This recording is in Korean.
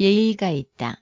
예의가 있다.